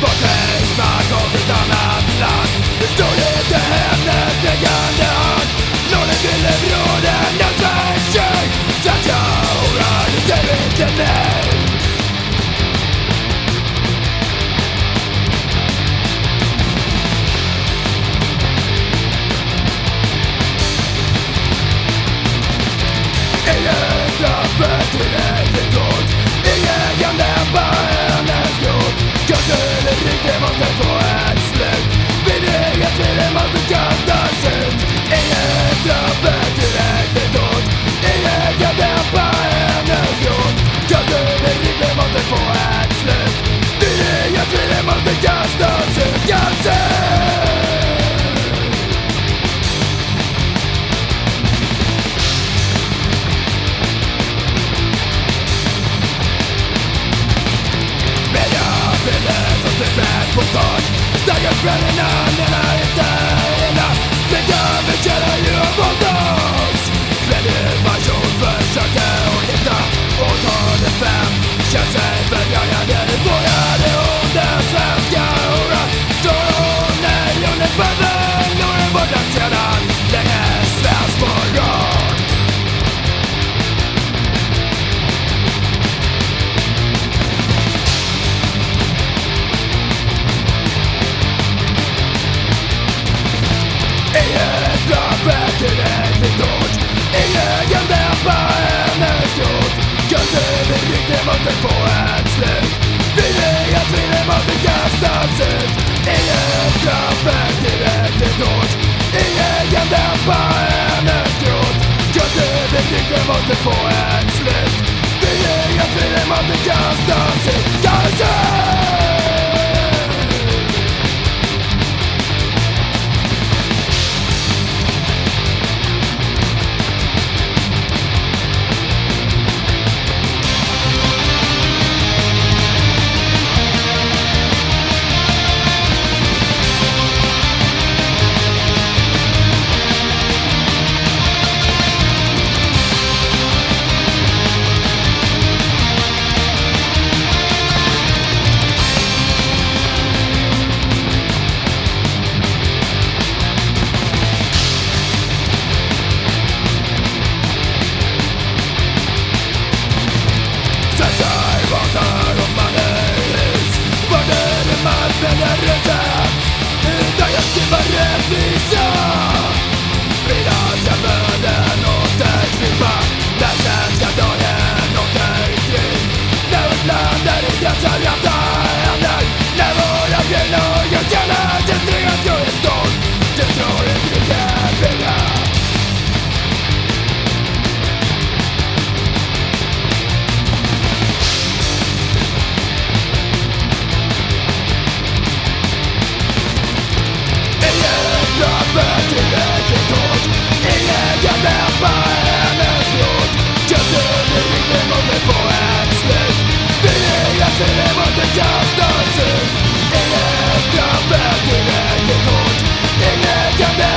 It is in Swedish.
Fuck fucking you're running on. Måste få ett slut. Villiga tvivel måste kastas ut. Ingen straffet tillräckligt hårt. Ingen kan dämpa hennes gråt Kulturbetygen måste få ett slut. Villiga tvivel måste kastas ut Kastas ut! Ingen kan det